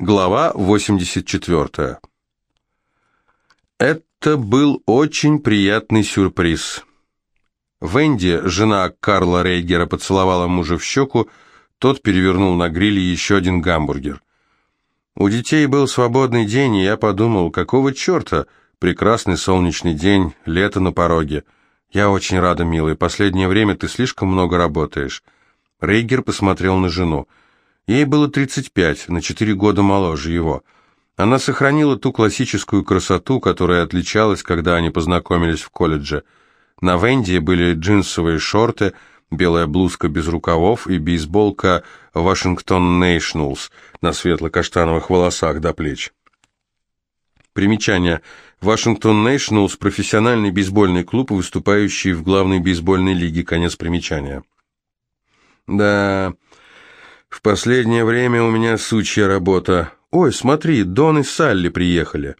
Глава 84. Это был очень приятный сюрприз. Венди, жена Карла Рейгера, поцеловала мужа в щеку, тот перевернул на гриле еще один гамбургер. У детей был свободный день, и я подумал, какого черта, прекрасный солнечный день, лето на пороге. Я очень рада, милый, последнее время ты слишком много работаешь. Рейгер посмотрел на жену. Ей было 35, на 4 года моложе его. Она сохранила ту классическую красоту, которая отличалась, когда они познакомились в колледже. На Венди были джинсовые шорты, белая блузка без рукавов и бейсболка «Вашингтон Нейшнлс» на светло-каштановых волосах до плеч. Примечание. «Вашингтон Нейшнлс» – профессиональный бейсбольный клуб, выступающий в главной бейсбольной лиге. Конец примечания. Да, в последнее время у меня сучья работа. Ой, смотри, Дон и Салли приехали.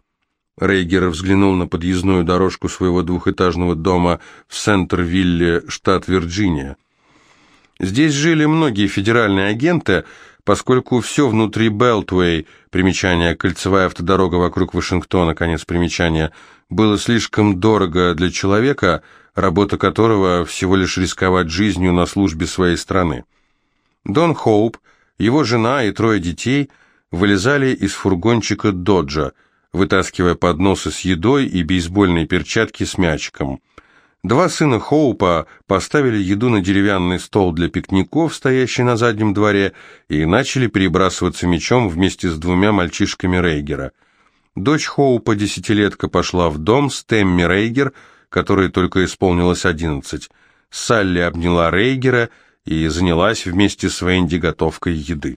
Рейгер взглянул на подъездную дорожку своего двухэтажного дома в Сентервилле, штат Вирджиния. Здесь жили многие федеральные агенты, поскольку все внутри Белтвей, примечание, кольцевая автодорога вокруг Вашингтона, конец примечания, было слишком дорого для человека, работа которого всего лишь рисковать жизнью на службе своей страны. Дон Хоуп, его жена и трое детей вылезали из фургончика «Доджа», вытаскивая подносы с едой и бейсбольные перчатки с мячиком. Два сына Хоупа поставили еду на деревянный стол для пикников, стоящий на заднем дворе, и начали перебрасываться мячом вместе с двумя мальчишками Рейгера. Дочь Хоупа, десятилетка, пошла в дом с Темми Рейгер, которой только исполнилось одиннадцать. Салли обняла Рейгера и занялась вместе с Венди готовкой еды.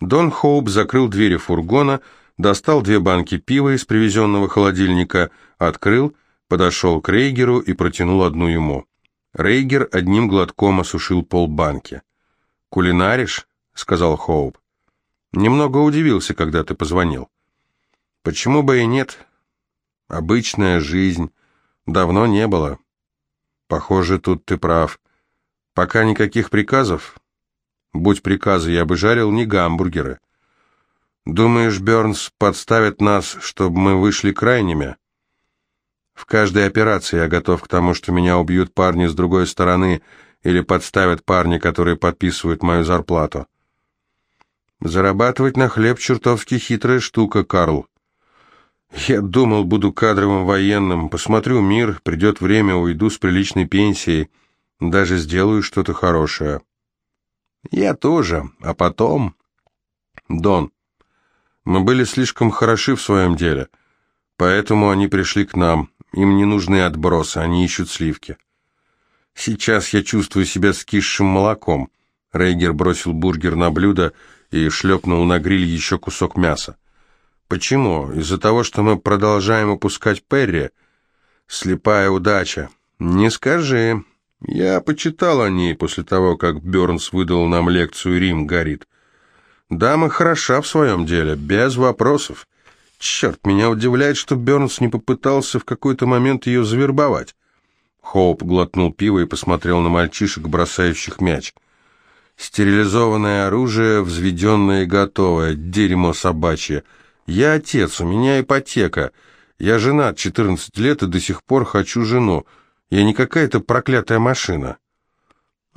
Дон Хоуп закрыл двери фургона, достал две банки пива из привезенного холодильника, открыл, подошел к Рейгеру и протянул одну ему. Рейгер одним глотком осушил полбанки. «Кулинаришь?» — сказал Хоуп. «Немного удивился, когда ты позвонил». «Почему бы и нет? Обычная жизнь. Давно не было». «Похоже, тут ты прав. Пока никаких приказов. Будь приказы, я бы жарил не гамбургеры. Думаешь, Бернс подставит нас, чтобы мы вышли крайними? В каждой операции я готов к тому, что меня убьют парни с другой стороны или подставят парни, которые подписывают мою зарплату. Зарабатывать на хлеб чертовски хитрая штука, Карл. Я думал, буду кадровым военным, посмотрю мир, придет время, уйду с приличной пенсией. Даже сделаю что-то хорошее. Я тоже. А потом... Дон, мы были слишком хороши в своем деле, поэтому они пришли к нам. Им не нужны отбросы, они ищут сливки. Сейчас я чувствую себя скисшим молоком. Рейгер бросил бургер на блюдо и шлепнул на гриль еще кусок мяса. Почему? Из-за того, что мы продолжаем опускать Перри? Слепая удача. Не скажи. Я почитал о ней после того, как Бернс выдал нам лекцию «Рим горит». Дама хороша в своем деле, без вопросов. Черт, меня удивляет, что Бернс не попытался в какой-то момент ее завербовать. Хоуп глотнул пиво и посмотрел на мальчишек, бросающих мяч. Стерилизованное оружие, взведенное и готовое, дерьмо собачье. Я отец, у меня ипотека. Я женат 14 лет и до сих пор хочу жену. Я не какая-то проклятая машина.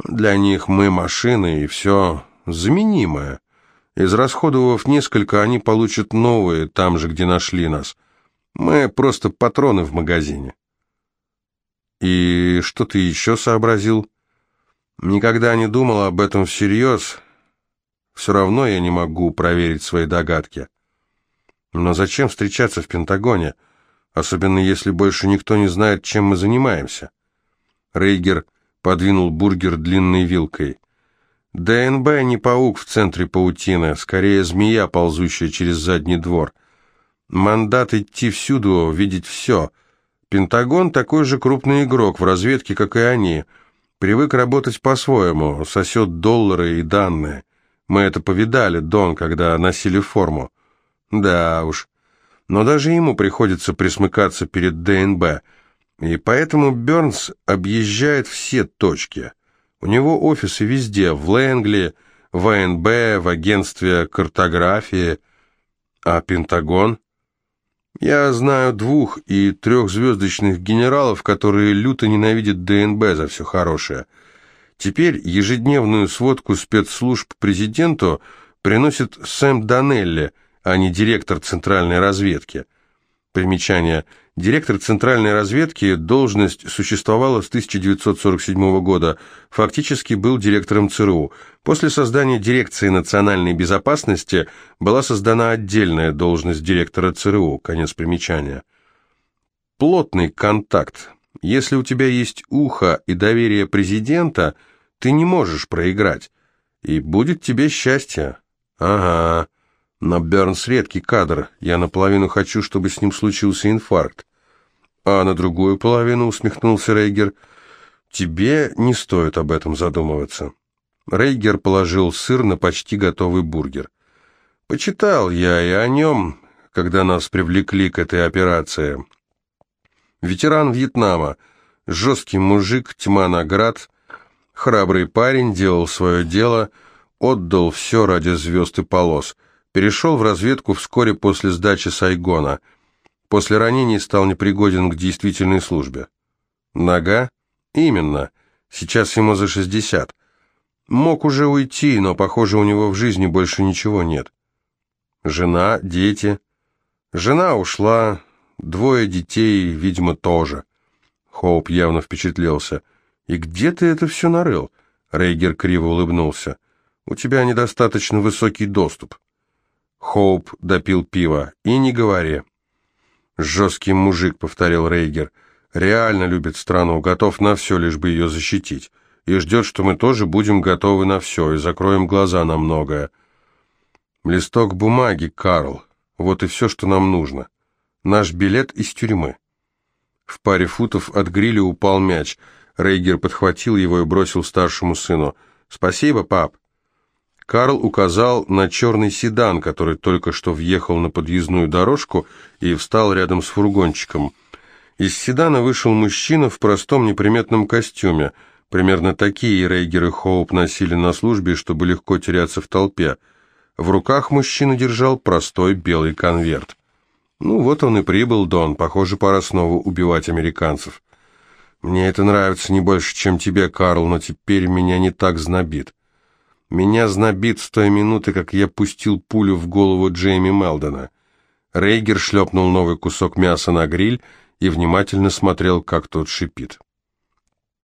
Для них мы машины, и все заменимое. Израсходовав несколько, они получат новые там же, где нашли нас. Мы просто патроны в магазине. И что ты еще сообразил? Никогда не думал об этом всерьез. Все равно я не могу проверить свои догадки. Но зачем встречаться в Пентагоне? — особенно если больше никто не знает, чем мы занимаемся. Рейгер подвинул бургер длинной вилкой. ДНБ не паук в центре паутины, скорее змея, ползущая через задний двор. Мандат идти всюду, видеть все. Пентагон такой же крупный игрок в разведке, как и они. Привык работать по-своему, сосет доллары и данные. Мы это повидали, Дон, когда носили форму. Да уж, но даже ему приходится присмыкаться перед ДНБ, и поэтому Бернс объезжает все точки. У него офисы везде, в Лэнгли, в АНБ, в агентстве картографии. А Пентагон? Я знаю двух- и трехзвездочных генералов, которые люто ненавидят ДНБ за все хорошее. Теперь ежедневную сводку спецслужб президенту приносит Сэм Данелли, а не директор центральной разведки. Примечание. Директор Центральной разведки, должность существовала с 1947 года, фактически был директором ЦРУ. После создания Дирекции национальной безопасности была создана отдельная должность директора ЦРУ, конец примечания. Плотный контакт. Если у тебя есть ухо и доверие президента, ты не можешь проиграть. И будет тебе счастье. Ага. Но Бернс редкий кадр. Я наполовину хочу, чтобы с ним случился инфаркт. А на другую половину, усмехнулся Рейгер, тебе не стоит об этом задумываться. Рейгер положил сыр на почти готовый бургер. Почитал я и о нем, когда нас привлекли к этой операции. Ветеран Вьетнама, жесткий мужик, тьма наград, храбрый парень, делал свое дело, отдал все ради звезд и полос — Перешел в разведку вскоре после сдачи Сайгона. После ранений стал непригоден к действительной службе. Нога? Именно. Сейчас ему за 60. Мог уже уйти, но, похоже, у него в жизни больше ничего нет. Жена, дети. Жена ушла, двое детей, видимо, тоже. Хоуп явно впечатлился. «И где ты это все нарыл?» Рейгер криво улыбнулся. «У тебя недостаточно высокий доступ». Хоуп допил пиво. «И не говори». «Жесткий мужик», — повторил Рейгер. «Реально любит страну, готов на все, лишь бы ее защитить. И ждет, что мы тоже будем готовы на все и закроем глаза на многое». «Листок бумаги, Карл. Вот и все, что нам нужно. Наш билет из тюрьмы». В паре футов от гриля упал мяч. Рейгер подхватил его и бросил старшему сыну. «Спасибо, пап». Карл указал на черный седан, который только что въехал на подъездную дорожку и встал рядом с фургончиком. Из седана вышел мужчина в простом неприметном костюме. Примерно такие Рейгер и Хоуп носили на службе, чтобы легко теряться в толпе. В руках мужчина держал простой белый конверт. Ну вот он и прибыл, Дон. Похоже, пора снова убивать американцев. Мне это нравится не больше, чем тебе, Карл, но теперь меня не так знобит. Меня знобит с той минуты, как я пустил пулю в голову Джейми Мелдона. Рейгер шлепнул новый кусок мяса на гриль и внимательно смотрел, как тот шипит.